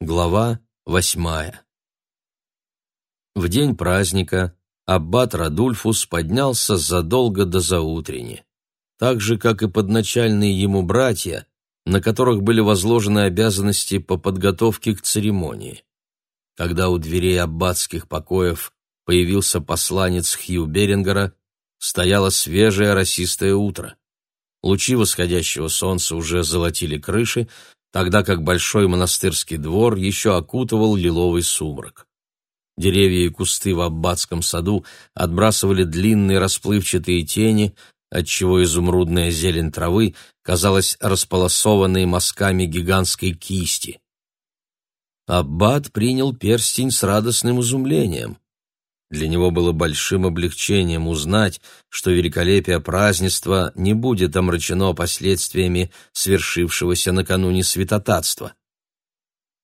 Глава восьмая В день праздника аббат Радульфус поднялся задолго до заутрени, так же, как и подначальные ему братья, на которых были возложены обязанности по подготовке к церемонии. Когда у дверей аббатских покоев появился посланец Хью Берингера, стояло свежее росистое утро. Лучи восходящего солнца уже золотили крыши, тогда как большой монастырский двор еще окутывал лиловый сумрак. Деревья и кусты в аббатском саду отбрасывали длинные расплывчатые тени, отчего изумрудная зелень травы казалась располосованной мазками гигантской кисти. Аббат принял перстень с радостным изумлением. Для него было большим облегчением узнать, что великолепие празднества не будет омрачено последствиями свершившегося накануне святотатства.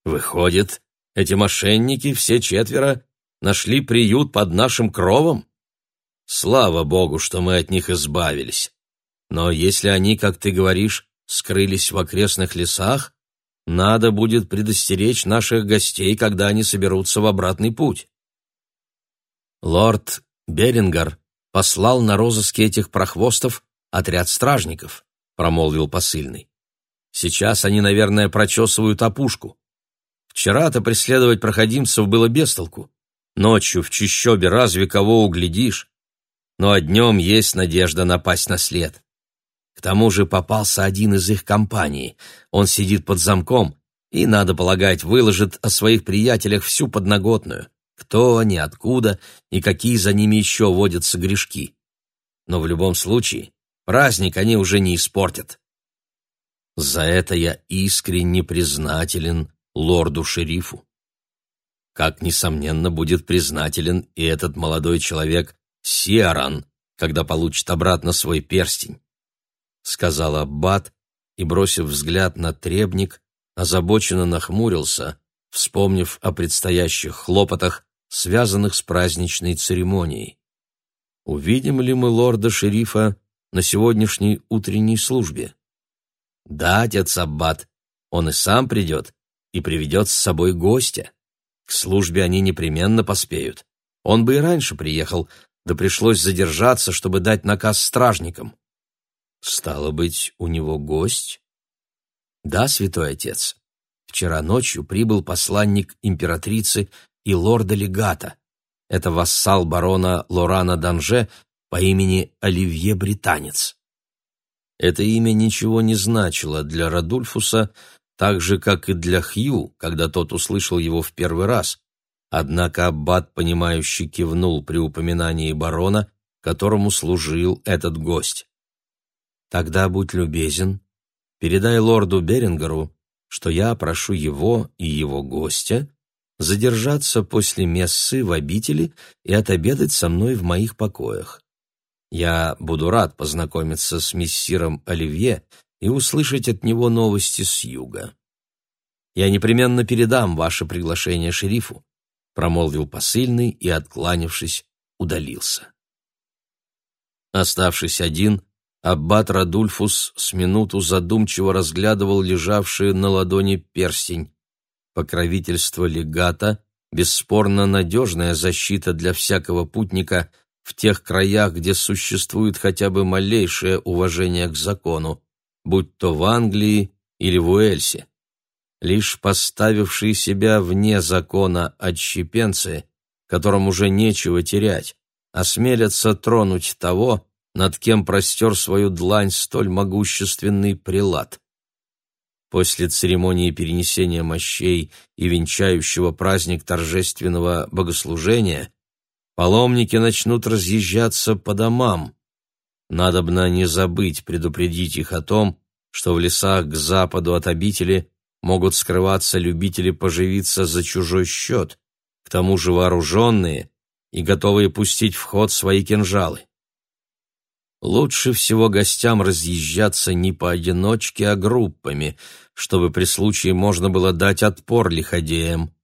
Выходит, эти мошенники, все четверо, нашли приют под нашим кровом? Слава Богу, что мы от них избавились. Но если они, как ты говоришь, скрылись в окрестных лесах, надо будет предостеречь наших гостей, когда они соберутся в обратный путь. Лорд Берингар послал на розыски этих прохвостов отряд стражников, промолвил посыльный. Сейчас они, наверное, прочесывают опушку. Вчера-то преследовать проходимцев было без толку. Ночью в чищобе разве кого углядишь? Но днем есть надежда напасть на след. К тому же попался один из их компании. Он сидит под замком и, надо полагать, выложит о своих приятелях всю подноготную кто они, откуда и какие за ними еще водятся грешки. Но в любом случае, праздник они уже не испортят. За это я искренне признателен лорду-шерифу. Как, несомненно, будет признателен и этот молодой человек Сиаран, когда получит обратно свой перстень, — сказал Аббат и, бросив взгляд на требник, озабоченно нахмурился, вспомнив о предстоящих хлопотах, связанных с праздничной церемонией. Увидим ли мы лорда-шерифа на сегодняшней утренней службе? Да, отец Аббат, он и сам придет и приведет с собой гостя. К службе они непременно поспеют. Он бы и раньше приехал, да пришлось задержаться, чтобы дать наказ стражникам. Стало быть, у него гость? Да, святой отец. Вчера ночью прибыл посланник императрицы и лорда-легата. Это вассал барона Лорана Данже по имени Оливье Британец. Это имя ничего не значило для Радульфуса, так же, как и для Хью, когда тот услышал его в первый раз. Однако аббат, понимающий, кивнул при упоминании барона, которому служил этот гость. «Тогда будь любезен, передай лорду Берингеру, что я прошу его и его гостя задержаться после мессы в обители и отобедать со мной в моих покоях. Я буду рад познакомиться с мессиром Оливье и услышать от него новости с юга. Я непременно передам ваше приглашение шерифу, промолвил посыльный и, откланившись, удалился. Оставшись один, аббат Радульфус с минуту задумчиво разглядывал лежавший на ладони перстень. Покровительство легата – бесспорно надежная защита для всякого путника в тех краях, где существует хотя бы малейшее уважение к закону, будь то в Англии или в Уэльсе. Лишь поставившие себя вне закона отщепенцы, которым уже нечего терять, осмелятся тронуть того, над кем простер свою длань столь могущественный прилад. После церемонии перенесения мощей и венчающего праздник торжественного богослужения паломники начнут разъезжаться по домам. Надобно не забыть предупредить их о том, что в лесах к западу от обители могут скрываться любители поживиться за чужой счет, к тому же вооруженные и готовые пустить в ход свои кинжалы. Лучше всего гостям разъезжаться не поодиночке, а группами, чтобы при случае можно было дать отпор лиходеям.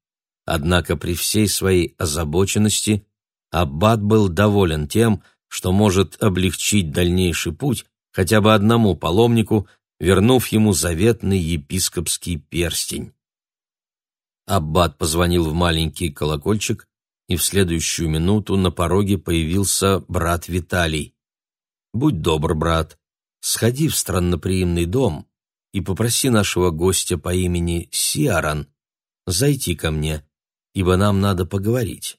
Однако при всей своей озабоченности Аббат был доволен тем, что может облегчить дальнейший путь хотя бы одному паломнику, вернув ему заветный епископский перстень. Аббат позвонил в маленький колокольчик, и в следующую минуту на пороге появился брат Виталий. «Будь добр, брат, сходи в странноприимный дом и попроси нашего гостя по имени Сиаран зайти ко мне, ибо нам надо поговорить».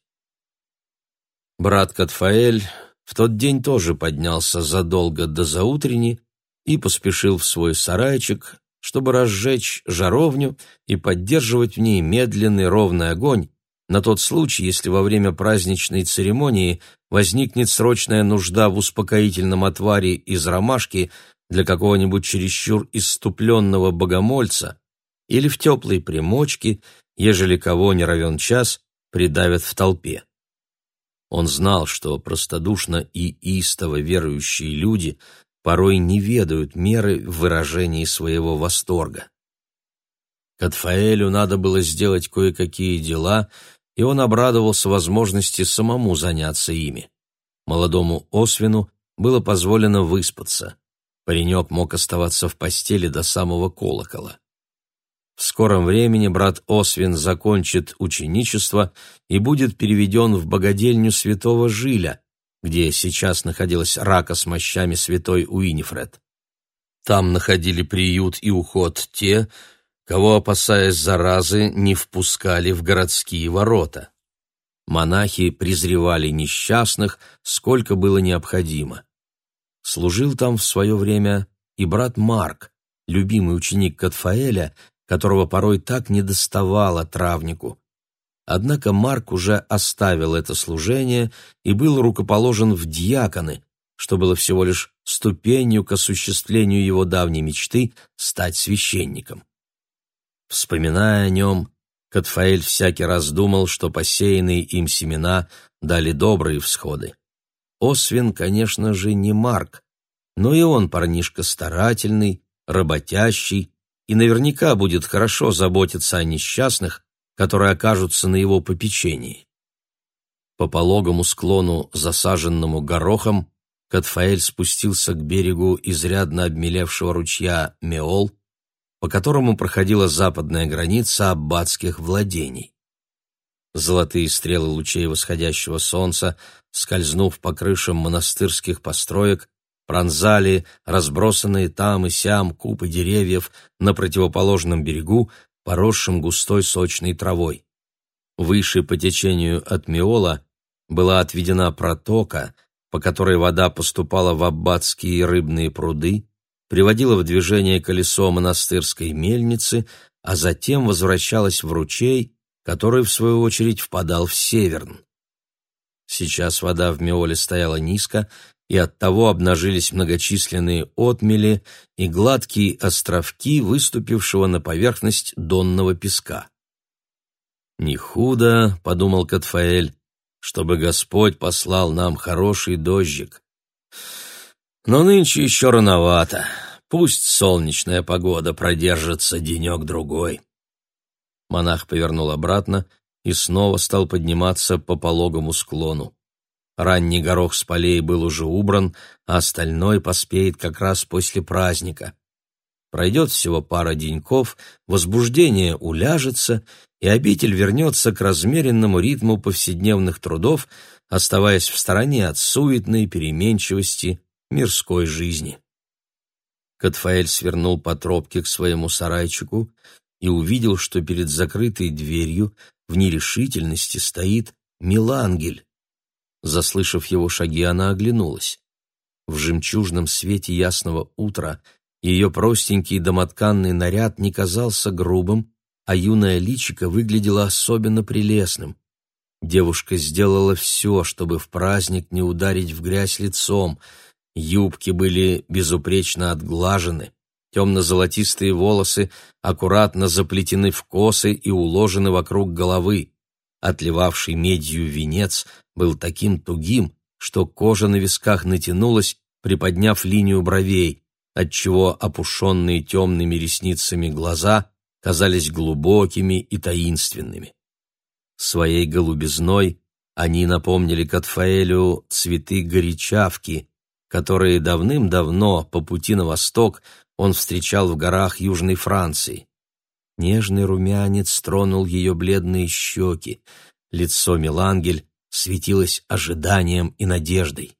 Брат Катфаэль в тот день тоже поднялся задолго до заутрени и поспешил в свой сарайчик, чтобы разжечь жаровню и поддерживать в ней медленный ровный огонь на тот случай, если во время праздничной церемонии возникнет срочная нужда в успокоительном отваре из ромашки для какого-нибудь чересчур иступленного богомольца или в теплой примочке, ежели кого не равен час, придавят в толпе. Он знал, что простодушно и истово верующие люди порой не ведают меры в выражении своего восторга. Катфаэлю надо было сделать кое-какие дела, и он обрадовался возможности самому заняться ими. Молодому Освину было позволено выспаться. Паренек мог оставаться в постели до самого колокола. В скором времени брат Освин закончит ученичество и будет переведен в богадельню святого Жиля, где сейчас находилась рака с мощами святой Уинифред. Там находили приют и уход те, кого, опасаясь заразы, не впускали в городские ворота. Монахи презревали несчастных, сколько было необходимо. Служил там в свое время и брат Марк, любимый ученик Катфаэля, которого порой так недоставало травнику. Однако Марк уже оставил это служение и был рукоположен в диаконы, что было всего лишь ступенью к осуществлению его давней мечты стать священником. Вспоминая о нем, Катфаэль всякий раз думал, что посеянные им семена дали добрые всходы. Освин, конечно же, не Марк, но и он парнишка старательный, работящий, и наверняка будет хорошо заботиться о несчастных, которые окажутся на его попечении. По пологому склону, засаженному горохом, Катфаэль спустился к берегу изрядно обмелевшего ручья Меол, по которому проходила западная граница аббатских владений. Золотые стрелы лучей восходящего солнца, скользнув по крышам монастырских построек, пронзали разбросанные там и сям купы деревьев на противоположном берегу, поросшим густой сочной травой. Выше по течению от Миола была отведена протока, по которой вода поступала в аббатские рыбные пруды, приводила в движение колесо монастырской мельницы, а затем возвращалась в ручей, который, в свою очередь, впадал в Северн. Сейчас вода в Меоле стояла низко, и оттого обнажились многочисленные отмели и гладкие островки выступившего на поверхность донного песка. «Не худо», — подумал Катфаэль, — «чтобы Господь послал нам хороший дождик. Но нынче еще рановато, пусть солнечная погода продержится денек-другой». Монах повернул обратно и снова стал подниматься по пологому склону. Ранний горох с полей был уже убран, а остальной поспеет как раз после праздника. Пройдет всего пара деньков, возбуждение уляжется, и обитель вернется к размеренному ритму повседневных трудов, оставаясь в стороне от суетной переменчивости мирской жизни. Катфаэль свернул по тропке к своему сарайчику и увидел, что перед закрытой дверью в нерешительности стоит Милангель. Заслышав его шаги, она оглянулась. В жемчужном свете ясного утра ее простенький домотканный наряд не казался грубым, а юное личико выглядело особенно прелестным. Девушка сделала все, чтобы в праздник не ударить в грязь лицом. Юбки были безупречно отглажены, темно-золотистые волосы аккуратно заплетены в косы и уложены вокруг головы. Отливавший медью венец был таким тугим, что кожа на висках натянулась, приподняв линию бровей, отчего опушенные темными ресницами глаза казались глубокими и таинственными. Своей голубизной они напомнили Катфаэлю цветы горячавки, которые давным-давно по пути на восток он встречал в горах Южной Франции. Нежный румянец тронул ее бледные щеки. Лицо Милангель светилось ожиданием и надеждой.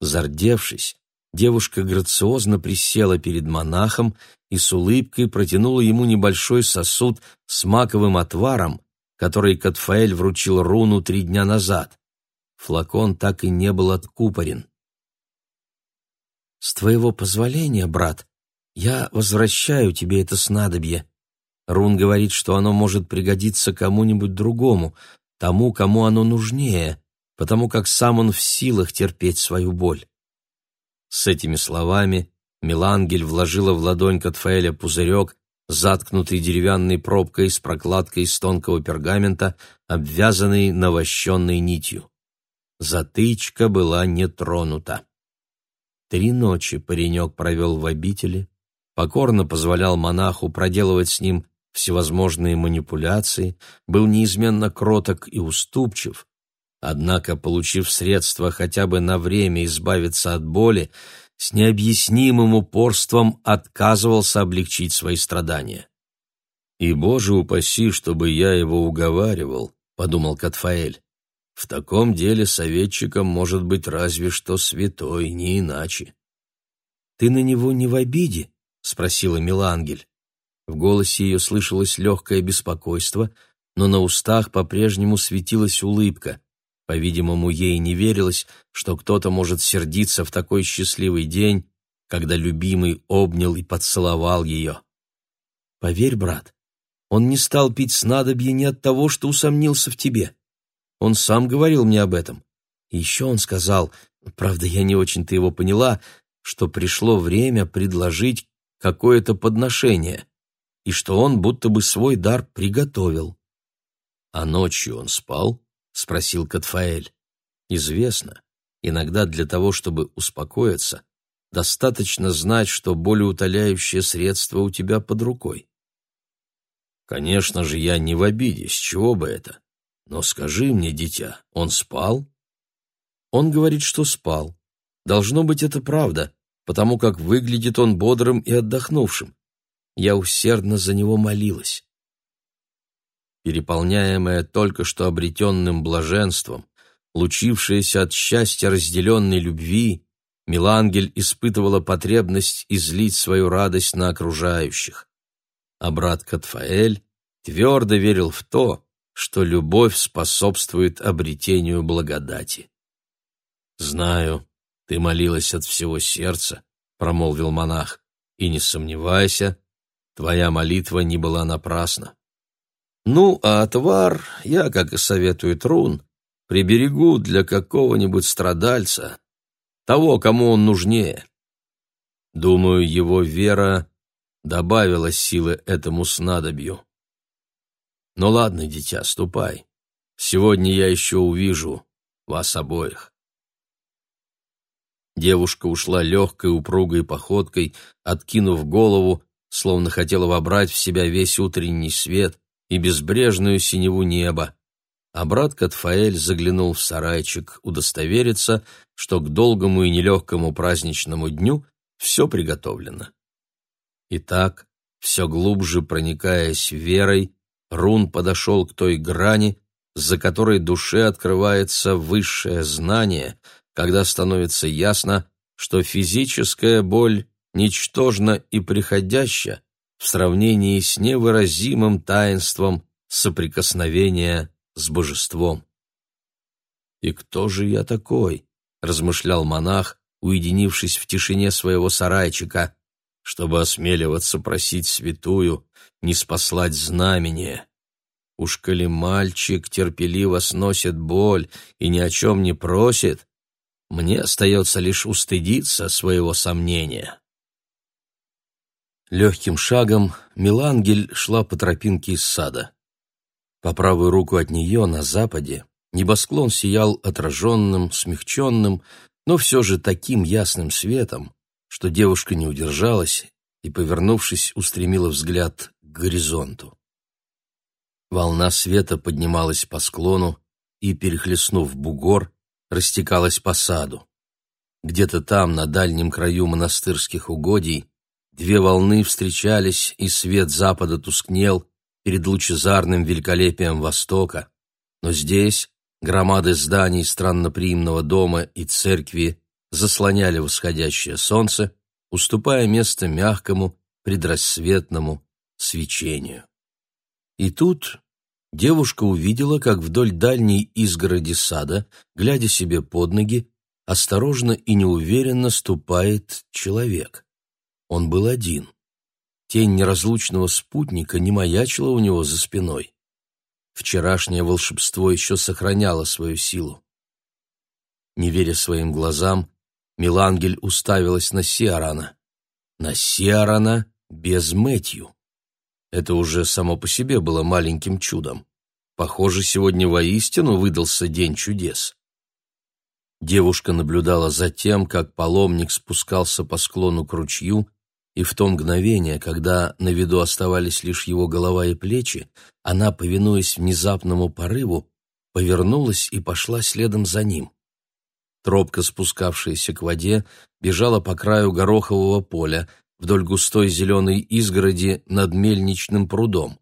Зардевшись, девушка грациозно присела перед монахом и с улыбкой протянула ему небольшой сосуд с маковым отваром, который Катфаэль вручил руну три дня назад. Флакон так и не был откупорен. «С твоего позволения, брат, я возвращаю тебе это снадобье. Рун говорит, что оно может пригодиться кому-нибудь другому, тому, кому оно нужнее, потому как сам он в силах терпеть свою боль». С этими словами Милангель вложила в ладонь Катфаэля пузырек, заткнутый деревянной пробкой с прокладкой из тонкого пергамента, обвязанный навощенной нитью. Затычка была не тронута. Три ночи паренек провел в обители, покорно позволял монаху проделывать с ним всевозможные манипуляции, был неизменно кроток и уступчив. Однако, получив средства хотя бы на время избавиться от боли, с необъяснимым упорством отказывался облегчить свои страдания. «И, Боже упаси, чтобы я его уговаривал», — подумал Катфаэль. «В таком деле советчиком может быть разве что святой, не иначе». «Ты на него не в обиде?» — спросила Милангель. В голосе ее слышалось легкое беспокойство, но на устах по-прежнему светилась улыбка. По-видимому, ей не верилось, что кто-то может сердиться в такой счастливый день, когда любимый обнял и поцеловал ее. «Поверь, брат, он не стал пить снадобье не от того, что усомнился в тебе. Он сам говорил мне об этом. Еще он сказал, правда, я не очень-то его поняла, что пришло время предложить какое-то подношение, и что он будто бы свой дар приготовил. А ночью он спал?» — спросил Катфаэль. «Известно. Иногда для того, чтобы успокоиться, достаточно знать, что болеутоляющее средство у тебя под рукой». «Конечно же, я не в обиде, с чего бы это? Но скажи мне, дитя, он спал?» «Он говорит, что спал. Должно быть, это правда, потому как выглядит он бодрым и отдохнувшим. Я усердно за него молилась переполняемая только что обретенным блаженством, лучившаяся от счастья разделенной любви, Милангель испытывала потребность излить свою радость на окружающих. А брат Катфаэль твердо верил в то, что любовь способствует обретению благодати. «Знаю, ты молилась от всего сердца», — промолвил монах, — «и не сомневайся, твоя молитва не была напрасна. Ну, а отвар я, как и советует Рун, приберегу для какого-нибудь страдальца, того, кому он нужнее. Думаю, его вера добавила силы этому снадобью. Ну ладно, дитя, ступай. Сегодня я еще увижу вас обоих. Девушка ушла легкой упругой походкой, откинув голову, словно хотела вобрать в себя весь утренний свет, и безбрежную синеву неба, а брат Катфаэль заглянул в сарайчик удостовериться, что к долгому и нелегкому праздничному дню все приготовлено. Итак, все глубже проникаясь верой, Рун подошел к той грани, за которой душе открывается высшее знание, когда становится ясно, что физическая боль ничтожна и приходяща, в сравнении с невыразимым таинством соприкосновения с божеством. «И кто же я такой?» — размышлял монах, уединившись в тишине своего сарайчика, чтобы осмеливаться просить святую не спаслать знамение. Уж коли мальчик терпеливо сносит боль и ни о чем не просит, мне остается лишь устыдиться своего сомнения. Легким шагом Милангель шла по тропинке из сада. По правую руку от нее, на западе, небосклон сиял отраженным, смягченным, но все же таким ясным светом, что девушка не удержалась и, повернувшись, устремила взгляд горизонту. Волна света поднималась по склону и, перехлестнув бугор, растекалась по саду. Где-то там, на дальнем краю монастырских угодий, Две волны встречались, и свет запада тускнел перед лучезарным великолепием востока. Но здесь громады зданий странноприимного дома и церкви заслоняли восходящее солнце, уступая место мягкому предрассветному свечению. И тут девушка увидела, как вдоль дальней изгороди сада, глядя себе под ноги, осторожно и неуверенно ступает человек. Он был один. Тень неразлучного спутника не маячила у него за спиной. Вчерашнее волшебство еще сохраняло свою силу. Не веря своим глазам, Милангель уставилась на Сиарана. На Сиарана без Мэтью. Это уже само по себе было маленьким чудом. Похоже, сегодня воистину выдался день чудес. Девушка наблюдала за тем, как паломник спускался по склону к ручью, и в то мгновение, когда на виду оставались лишь его голова и плечи, она, повинуясь внезапному порыву, повернулась и пошла следом за ним. Тропка, спускавшаяся к воде, бежала по краю горохового поля, вдоль густой зеленой изгороди над мельничным прудом.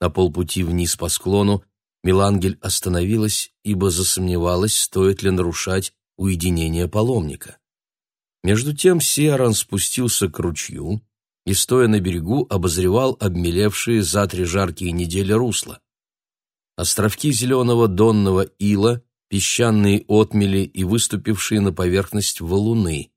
На полпути вниз по склону Милангель остановилась, ибо засомневалась, стоит ли нарушать уединение паломника. Между тем Сиаран спустился к ручью и, стоя на берегу, обозревал обмелевшие за три жаркие недели русла. Островки зеленого донного ила, песчаные отмели и выступившие на поверхность валуны.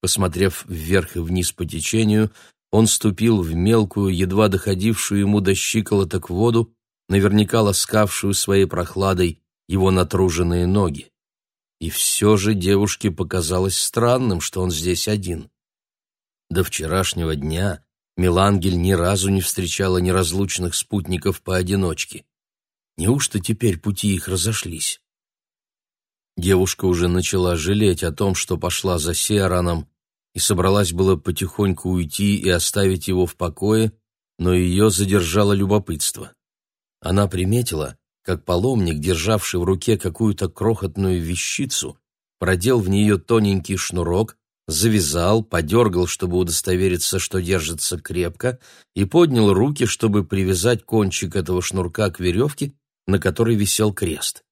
Посмотрев вверх и вниз по течению, он ступил в мелкую, едва доходившую ему до щиколоток воду, наверняка ласкавшую своей прохладой его натруженные ноги. И все же девушке показалось странным, что он здесь один. До вчерашнего дня Милангель ни разу не встречала неразлучных спутников поодиночке. Неужто теперь пути их разошлись? Девушка уже начала жалеть о том, что пошла за Сеараном, и собралась было потихоньку уйти и оставить его в покое, но ее задержало любопытство. Она приметила, как паломник, державший в руке какую-то крохотную вещицу, продел в нее тоненький шнурок, завязал, подергал, чтобы удостовериться, что держится крепко, и поднял руки, чтобы привязать кончик этого шнурка к веревке, на которой висел крест.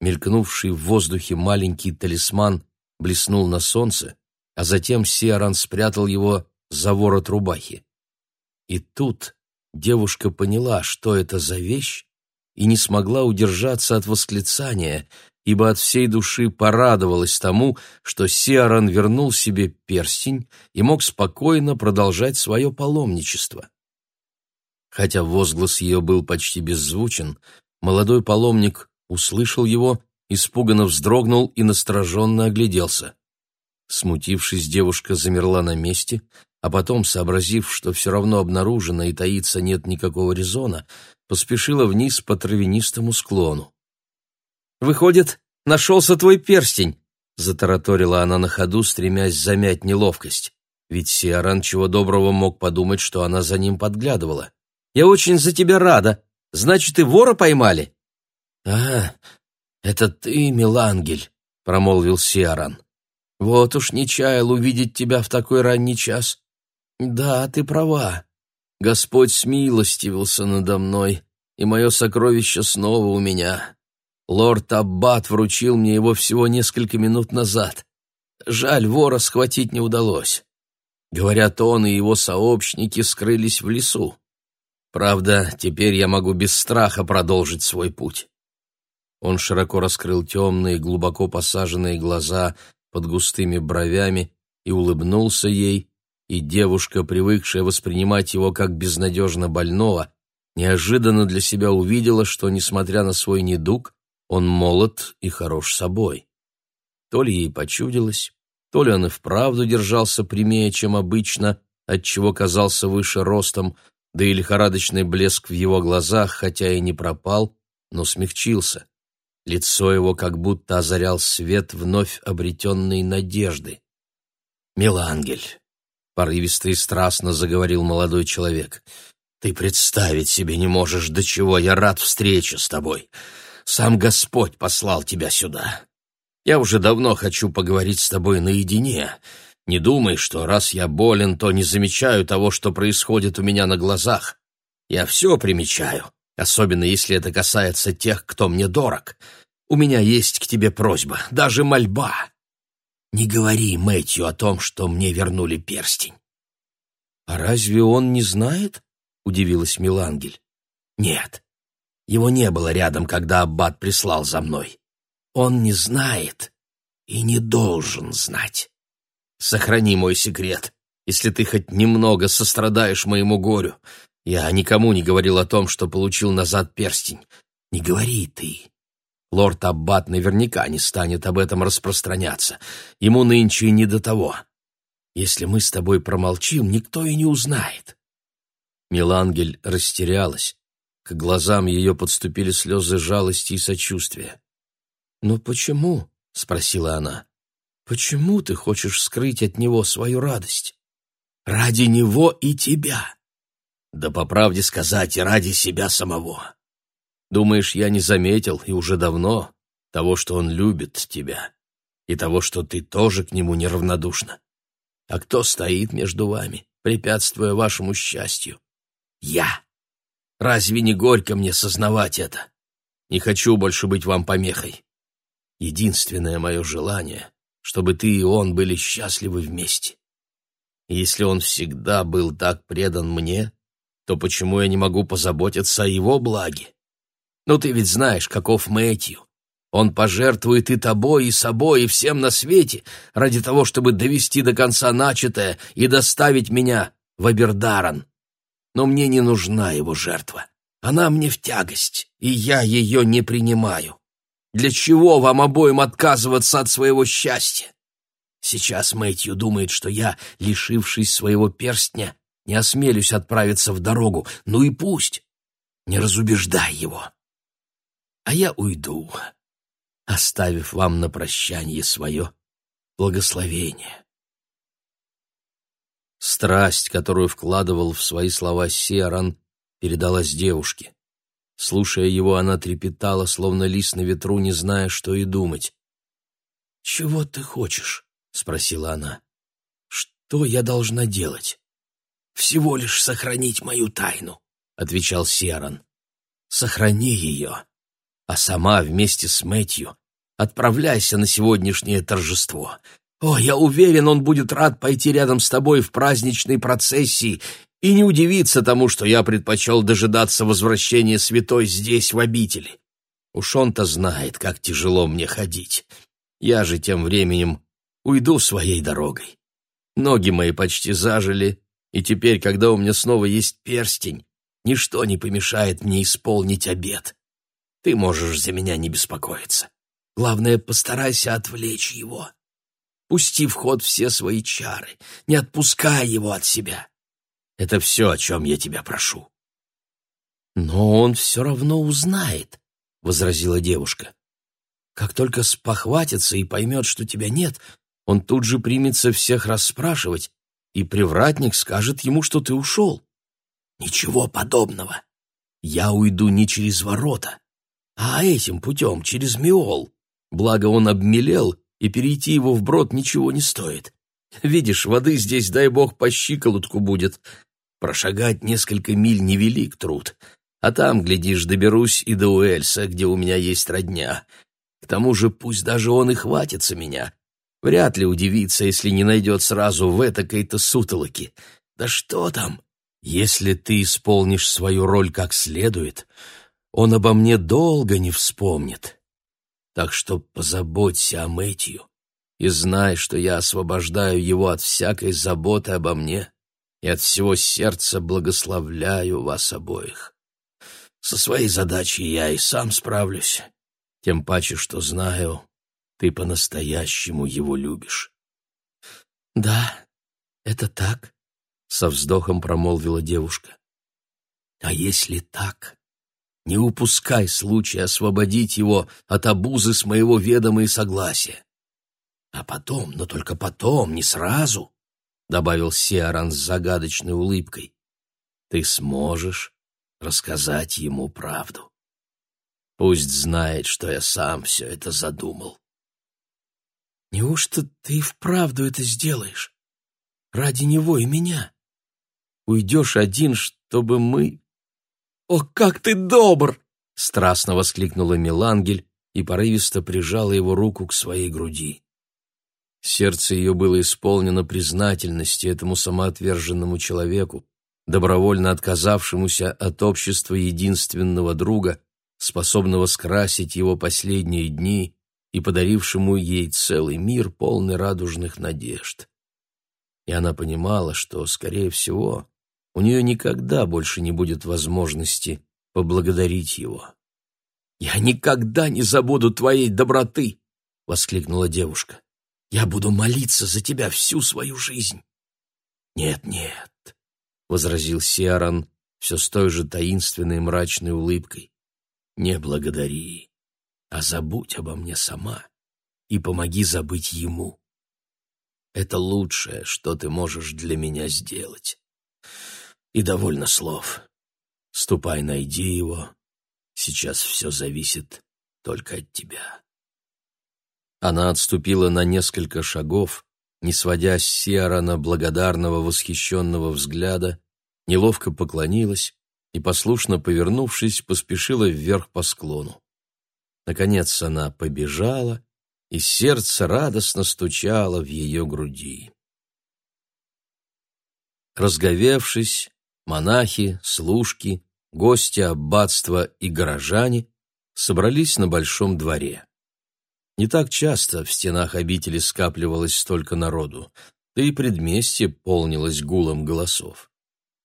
Мелькнувший в воздухе маленький талисман блеснул на солнце, а затем Сиаран спрятал его за ворот рубахи. И тут девушка поняла, что это за вещь, и не смогла удержаться от восклицания, ибо от всей души порадовалась тому, что Сиаран вернул себе перстень и мог спокойно продолжать свое паломничество. Хотя возглас ее был почти беззвучен, молодой паломник услышал его, испуганно вздрогнул и настороженно огляделся. Смутившись, девушка замерла на месте, а потом, сообразив, что все равно обнаружено и таится нет никакого резона, поспешила вниз по травянистому склону. «Выходит, нашелся твой перстень!» — затараторила она на ходу, стремясь замять неловкость. Ведь Сиаран чего доброго мог подумать, что она за ним подглядывала. «Я очень за тебя рада. Значит, и вора поймали?» «А, это ты, Милангель», — промолвил Сиаран. Вот уж не чаял увидеть тебя в такой ранний час. Да, ты права. Господь смилостивился надо мной, и мое сокровище снова у меня. Лорд Аббат вручил мне его всего несколько минут назад. Жаль, вора схватить не удалось. Говорят, он и его сообщники скрылись в лесу. Правда, теперь я могу без страха продолжить свой путь. Он широко раскрыл темные, глубоко посаженные глаза, под густыми бровями и улыбнулся ей, и девушка, привыкшая воспринимать его как безнадежно больного, неожиданно для себя увидела, что, несмотря на свой недуг, он молод и хорош собой. То ли ей почудилось, то ли он и вправду держался прямее, чем обычно, отчего казался выше ростом, да и лихорадочный блеск в его глазах, хотя и не пропал, но смягчился. Лицо его как будто озарял свет вновь обретенной надежды. «Милангель», — порывисто и страстно заговорил молодой человек, — «ты представить себе не можешь, до чего я рад встрече с тобой. Сам Господь послал тебя сюда. Я уже давно хочу поговорить с тобой наедине, Не думай, что раз я болен, то не замечаю того, что происходит у меня на глазах. Я все примечаю, особенно если это касается тех, кто мне дорог. У меня есть к тебе просьба, даже мольба. Не говори Мэтью о том, что мне вернули перстень. — А разве он не знает? — удивилась Милангель. — Нет, его не было рядом, когда Аббат прислал за мной. Он не знает и не должен знать. Сохрани мой секрет, если ты хоть немного сострадаешь моему горю. Я никому не говорил о том, что получил назад перстень. Не говори ты. Лорд Аббат наверняка не станет об этом распространяться. Ему нынче не до того. Если мы с тобой промолчим, никто и не узнает. Милангель растерялась. К глазам ее подступили слезы жалости и сочувствия. «Но почему?» — спросила она. «Почему ты хочешь скрыть от него свою радость?» «Ради него и тебя!» «Да по правде сказать, и ради себя самого!» «Думаешь, я не заметил, и уже давно, того, что он любит тебя, и того, что ты тоже к нему неравнодушна? А кто стоит между вами, препятствуя вашему счастью? Я!» Разве не горько мне сознавать это? Не хочу больше быть вам помехой. Единственное мое желание, чтобы ты и он были счастливы вместе. если он всегда был так предан мне, то почему я не могу позаботиться о его благе? Ну, ты ведь знаешь, каков Мэтью. Он пожертвует и тобой, и собой, и всем на свете ради того, чтобы довести до конца начатое и доставить меня в Абердаран но мне не нужна его жертва. Она мне в тягость, и я ее не принимаю. Для чего вам обоим отказываться от своего счастья? Сейчас Мэтью думает, что я, лишившись своего перстня, не осмелюсь отправиться в дорогу. Ну и пусть. Не разубеждай его. А я уйду, оставив вам на прощание свое благословение. Страсть, которую вкладывал в свои слова Сиаран, передалась девушке. Слушая его, она трепетала, словно лист на ветру, не зная, что и думать. «Чего ты хочешь?» — спросила она. «Что я должна делать?» «Всего лишь сохранить мою тайну», — отвечал Сиаран. «Сохрани ее, а сама вместе с Мэтью отправляйся на сегодняшнее торжество. О, я уверен, он будет рад пойти рядом с тобой в праздничной процессии и не удивиться тому, что я предпочел дожидаться возвращения святой здесь, в обители. Уж он-то знает, как тяжело мне ходить. Я же тем временем уйду своей дорогой. Ноги мои почти зажили, и теперь, когда у меня снова есть перстень, ничто не помешает мне исполнить обет. Ты можешь за меня не беспокоиться. Главное, постарайся отвлечь его пусти в ход все свои чары, не отпускай его от себя. Это все, о чем я тебя прошу. Но он все равно узнает, — возразила девушка. Как только спохватится и поймет, что тебя нет, он тут же примется всех расспрашивать, и привратник скажет ему, что ты ушел. Ничего подобного. Я уйду не через ворота, а этим путем, через Миол. Благо он обмелел и перейти его вброд ничего не стоит. Видишь, воды здесь, дай бог, по щиколотку будет. Прошагать несколько миль невелик труд. А там, глядишь, доберусь и до Уэльса, где у меня есть родня. К тому же пусть даже он и хватится меня. Вряд ли удивится, если не найдет сразу в этакой-то сутолоке. Да что там? Если ты исполнишь свою роль как следует, он обо мне долго не вспомнит. Так что позаботься о Мэтью и знай, что я освобождаю его от всякой заботы обо мне и от всего сердца благословляю вас обоих. Со своей задачей я и сам справлюсь, тем паче, что знаю, ты по-настоящему его любишь. — Да, это так, — со вздохом промолвила девушка. — А если так, не упускай случая освободить его от обузы с моего ведома и согласия. А потом, но только потом, не сразу, — добавил Сиаран с загадочной улыбкой, — ты сможешь рассказать ему правду. Пусть знает, что я сам все это задумал. «Неужто ты вправду это сделаешь?» ради него и меня. Уйдешь один, чтобы мы... О, как ты добр! Страстно воскликнула Милангель и порывисто прижала его руку к своей груди. Сердце ее было исполнено признательности этому самоотверженному человеку, добровольно отказавшемуся от общества единственного друга, способного скрасить его последние дни и подарившему ей целый мир, полный радужных надежд. И она понимала, что, скорее всего, у нее никогда больше не будет возможности поблагодарить его. «Я никогда не забуду твоей доброты!» — воскликнула девушка. «Я буду молиться за тебя всю свою жизнь!» «Нет, нет!» — возразил Сиаран все с той же таинственной мрачной улыбкой. «Не благодари, а забудь обо мне сама и помоги забыть ему. Это лучшее, что ты можешь для меня сделать. И довольно слов. Ступай, найди его. Сейчас все зависит только от тебя». Она отступила на несколько шагов, не сводя с Сиарана благодарного восхищенного взгляда, неловко поклонилась и, послушно повернувшись, поспешила вверх по склону. Наконец она побежала, и сердце радостно стучало в ее груди. Разговевшись, монахи, служки, гости аббатства и горожане собрались на большом дворе. Не так часто в стенах обители скапливалось столько народу, да и предместье полнилось гулом голосов.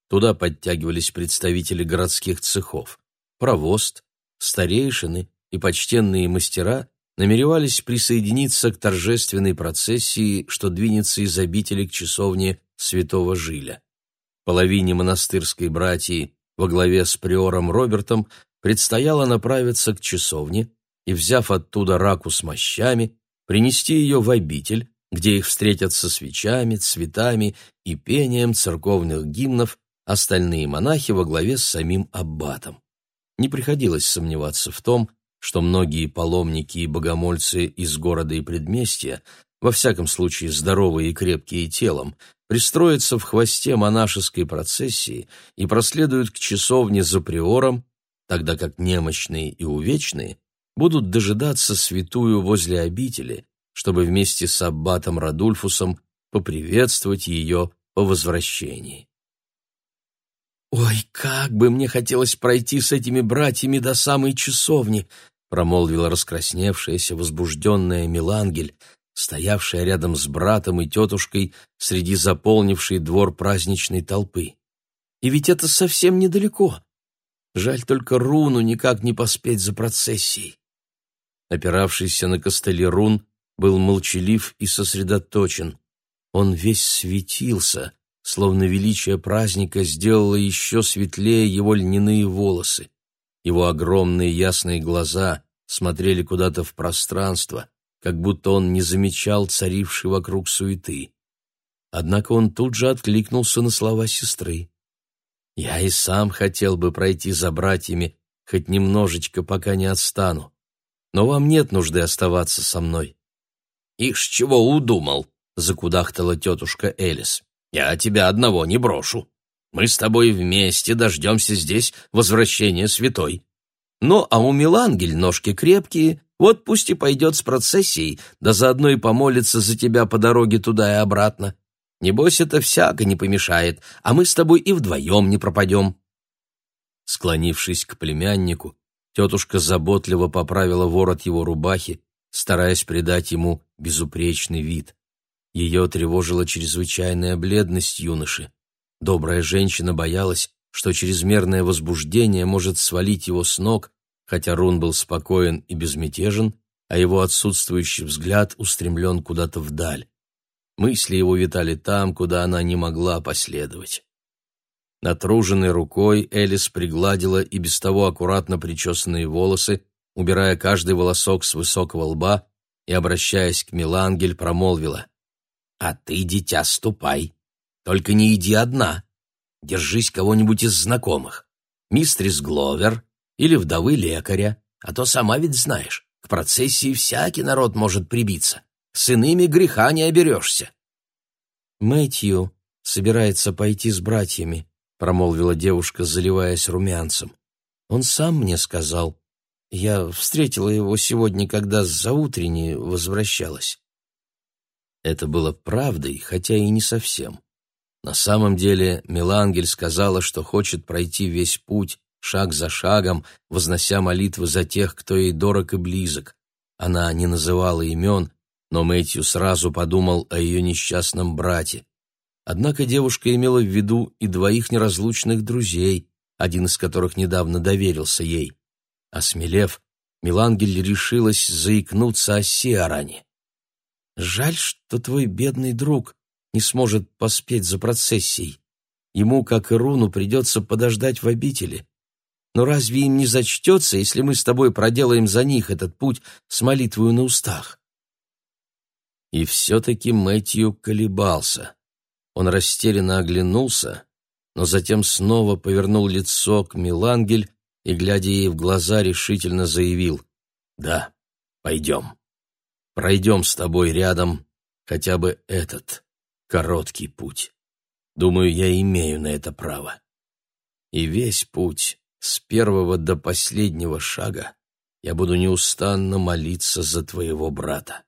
Туда подтягивались представители городских цехов. Провост, старейшины и почтенные мастера намеревались присоединиться к торжественной процессии, что двинется из обители к часовне святого Жиля. Половине монастырской братьи во главе с приором Робертом предстояло направиться к часовне, и, взяв оттуда раку с мощами, принести ее в обитель, где их встретят со свечами, цветами и пением церковных гимнов остальные монахи во главе с самим аббатом. Не приходилось сомневаться в том, что многие паломники и богомольцы из города и предместья, во всяком случае здоровые и крепкие телом, пристроятся в хвосте монашеской процессии и проследуют к часовне за приором, тогда как немощные и увечные будут дожидаться святую возле обители, чтобы вместе с аббатом Радульфусом поприветствовать ее по возвращении. «Ой, как бы мне хотелось пройти с этими братьями до самой часовни!» Промолвила раскрасневшаяся, возбужденная Милангель, стоявшая рядом с братом и тетушкой среди заполнившей двор праздничной толпы. «И ведь это совсем недалеко. Жаль только руну никак не поспеть за процессией опиравшийся на костыли рун, был молчалив и сосредоточен. Он весь светился, словно величие праздника сделало еще светлее его льняные волосы. Его огромные ясные глаза смотрели куда-то в пространство, как будто он не замечал царившей вокруг суеты. Однако он тут же откликнулся на слова сестры. «Я и сам хотел бы пройти за братьями, хоть немножечко, пока не отстану но вам нет нужды оставаться со мной». «Ишь, чего удумал?» — закудахтала тетушка Элис. «Я тебя одного не брошу. Мы с тобой вместе дождемся здесь возвращения святой. Ну, а у Милангель ножки крепкие, вот пусть и пойдет с процессией, да заодно и помолится за тебя по дороге туда и обратно. Небось, это всяко не помешает, а мы с тобой и вдвоем не пропадем». Склонившись к племяннику, Тетушка заботливо поправила ворот его рубахи, стараясь придать ему безупречный вид. Ее тревожила чрезвычайная бледность юноши. Добрая женщина боялась, что чрезмерное возбуждение может свалить его с ног, хотя Рун был спокоен и безмятежен, а его отсутствующий взгляд устремлен куда-то вдаль. Мысли его витали там, куда она не могла последовать. Натруженной рукой Элис пригладила и без того аккуратно причесанные волосы, убирая каждый волосок с высокого лба и, обращаясь к Милангель, промолвила. «А ты, дитя, ступай. Только не иди одна. Держись кого-нибудь из знакомых. Мистрис Гловер или вдовы лекаря, а то сама ведь знаешь, к процессии всякий народ может прибиться. С иными греха не оберешься». «Мэтью», собирается пойти с братьями», — промолвила девушка, заливаясь румянцем. «Он сам мне сказал. Я встретила его сегодня, когда за утренней возвращалась». Это было правдой, хотя и не совсем. На самом деле Милангель сказала, что хочет пройти весь путь, шаг за шагом, вознося молитвы за тех, кто ей дорог и близок. Она не называла имен, но Мэтью сразу подумал о ее несчастном брате. Однако девушка имела в виду и двоих неразлучных друзей, один из которых недавно доверился ей. Осмелев, Милангель решилась заикнуться о Сиаране. «Жаль, что твой бедный друг не сможет поспеть за процессией. Ему, как и Руну, придется подождать в обители. Но разве им не зачтется, если мы с тобой проделаем за них этот путь с молитвою на устах?» И все-таки Мэтью колебался. Он растерянно оглянулся, но затем снова повернул лицо к Милангель и, глядя ей в глаза, решительно заявил «Да, пойдем. Пройдем с тобой рядом хотя бы этот короткий путь. Думаю, я имею на это право. И весь путь, с первого до последнего шага, я буду неустанно молиться за твоего брата».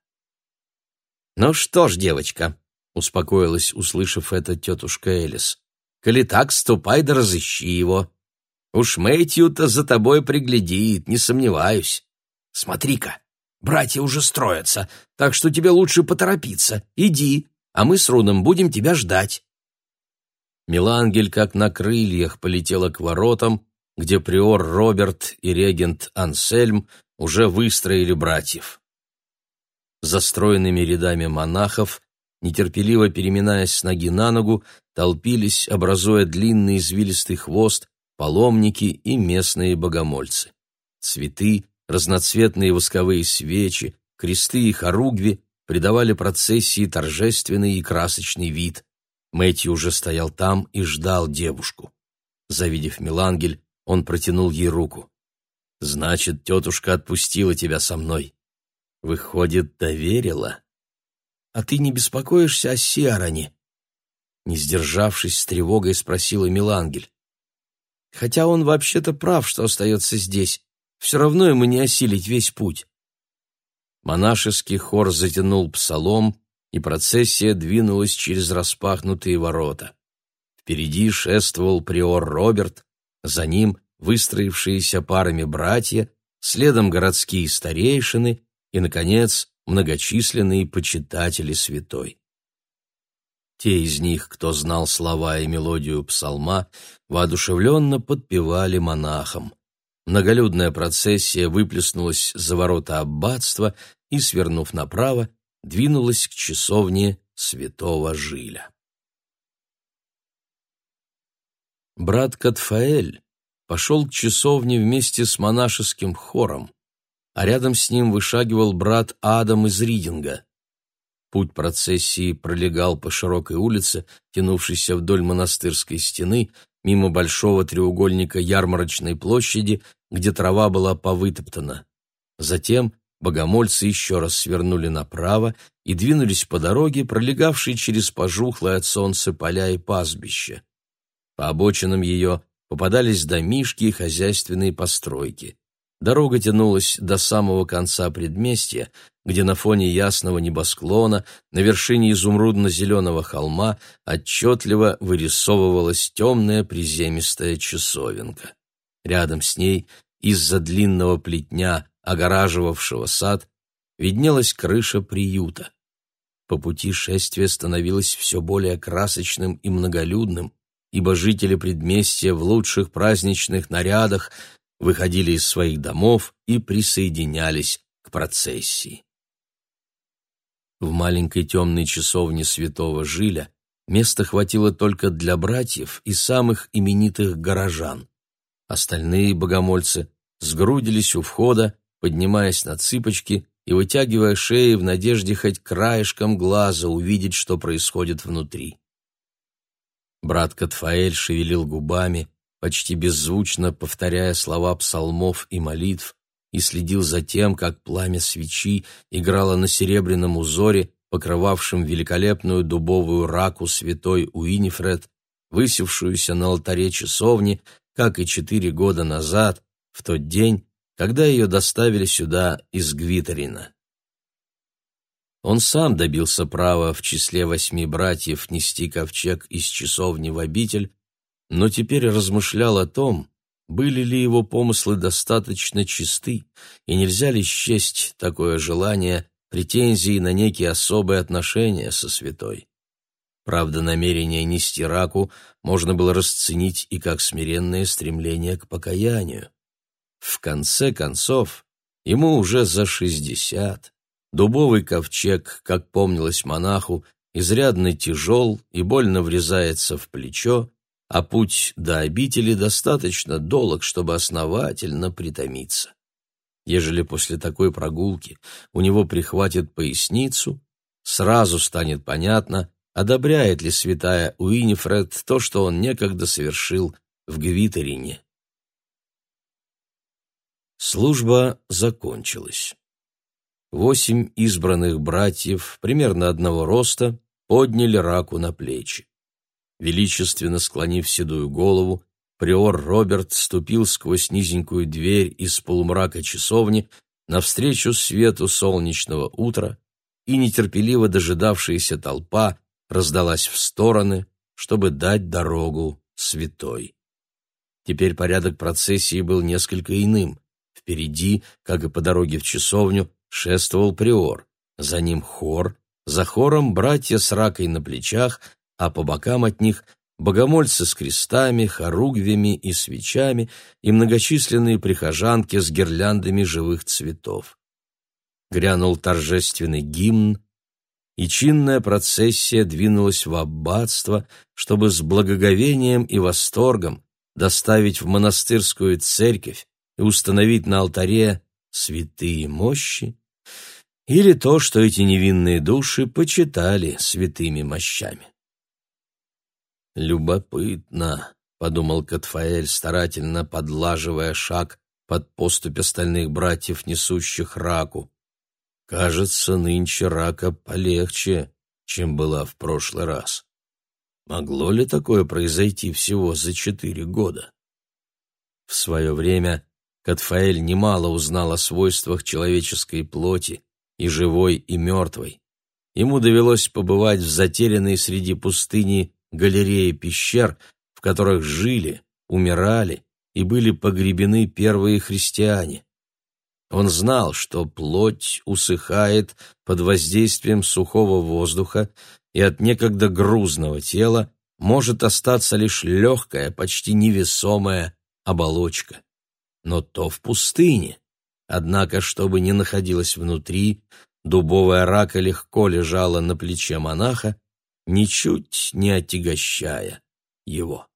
«Ну что ж, девочка», — успокоилась, услышав это тетушка Элис, «коли так, ступай да разыщи его. Уж Мэтью-то за тобой приглядит, не сомневаюсь. Смотри-ка, братья уже строятся, так что тебе лучше поторопиться. Иди, а мы с Руном будем тебя ждать». Милангель, как на крыльях, полетела к воротам, где приор Роберт и регент Ансельм уже выстроили братьев застроенными рядами монахов, нетерпеливо переминаясь с ноги на ногу, толпились, образуя длинный извилистый хвост, паломники и местные богомольцы. Цветы, разноцветные восковые свечи, кресты и хоругви придавали процессии торжественный и красочный вид. Мэтью уже стоял там и ждал девушку. Завидев Милангель, он протянул ей руку. «Значит, тетушка отпустила тебя со мной. Выходит, доверила. А ты не беспокоишься о Сиаране? Не сдержавшись с тревогой, спросила Милангель. Хотя он вообще-то прав, что остается здесь. Все равно ему не осилить весь путь. Монашеский хор затянул псалом, и процессия двинулась через распахнутые ворота. Впереди шествовал приор Роберт, за ним выстроившиеся парами братья, следом городские старейшины и, наконец, многочисленные почитатели святой. Те из них, кто знал слова и мелодию псалма, воодушевленно подпевали монахам. Многолюдная процессия выплеснулась за ворота аббатства и, свернув направо, двинулась к часовне святого Жиля. Брат Катфаэль пошел к часовне вместе с монашеским хором а рядом с ним вышагивал брат Адам из Ридинга. Путь процессии пролегал по широкой улице, тянувшейся вдоль монастырской стены, мимо большого треугольника ярмарочной площади, где трава была повытоптана. Затем богомольцы еще раз свернули направо и двинулись по дороге, пролегавшей через пожухлое от солнца поля и пастбище. По обочинам ее попадались домишки и хозяйственные постройки. Дорога тянулась до самого конца предместья, где на фоне ясного небосклона, на вершине изумрудно-зеленого холма, отчетливо вырисовывалась темная приземистая часовенка. Рядом с ней, из-за длинного плетня, огораживавшего сад, виднелась крыша приюта. По пути шествие становилось все более красочным и многолюдным, ибо жители предместья в лучших праздничных нарядах выходили из своих домов и присоединялись к процессии. В маленькой темной часовне святого Жиля места хватило только для братьев и самых именитых горожан. Остальные богомольцы сгрудились у входа, поднимаясь на цыпочки и вытягивая шеи в надежде хоть краешком глаза увидеть, что происходит внутри. Брат Катфаэль шевелил губами, почти беззвучно повторяя слова псалмов и молитв, и следил за тем, как пламя свечи играло на серебряном узоре, покрывавшим великолепную дубовую раку святой Уинифред, высевшуюся на алтаре часовни, как и четыре года назад, в тот день, когда ее доставили сюда из Гвитерина. Он сам добился права в числе восьми братьев нести ковчег из часовни в обитель, но теперь размышлял о том, были ли его помыслы достаточно чисты, и нельзя ли счесть такое желание претензией на некие особые отношения со святой. Правда, намерение нести раку можно было расценить и как смиренное стремление к покаянию. В конце концов, ему уже за шестьдесят. Дубовый ковчег, как помнилось монаху, изрядно тяжел и больно врезается в плечо, а путь до обители достаточно долг, чтобы основательно притомиться. Ежели после такой прогулки у него прихватит поясницу, сразу станет понятно, одобряет ли святая Уинифред то, что он некогда совершил в Гвитерине. Служба закончилась. Восемь избранных братьев, примерно одного роста, подняли раку на плечи. Величественно склонив седую голову, приор Роберт ступил сквозь низенькую дверь из полумрака часовни навстречу свету солнечного утра, и нетерпеливо дожидавшаяся толпа раздалась в стороны, чтобы дать дорогу святой. Теперь порядок процессии был несколько иным. Впереди, как и по дороге в часовню, шествовал приор, за ним хор, за хором братья с ракой на плечах, а по бокам от них богомольцы с крестами, хоругвями и свечами и многочисленные прихожанки с гирляндами живых цветов. Грянул торжественный гимн, и чинная процессия двинулась в аббатство, чтобы с благоговением и восторгом доставить в монастырскую церковь и установить на алтаре святые мощи или то, что эти невинные души почитали святыми мощами. «Любопытно», — подумал Катфаэль, старательно подлаживая шаг под поступь остальных братьев, несущих раку. «Кажется, нынче рака полегче, чем была в прошлый раз. Могло ли такое произойти всего за четыре года?» В свое время Катфаэль немало узнал о свойствах человеческой плоти, и живой, и мертвой. Ему довелось побывать в затерянной среди пустыни галереи пещер, в которых жили, умирали и были погребены первые христиане. Он знал, что плоть усыхает под воздействием сухого воздуха, и от некогда грузного тела может остаться лишь легкая, почти невесомая оболочка. Но то в пустыне. Однако, что бы ни находилось внутри, дубовая рака легко лежала на плече монаха, ничуть не отягощая его.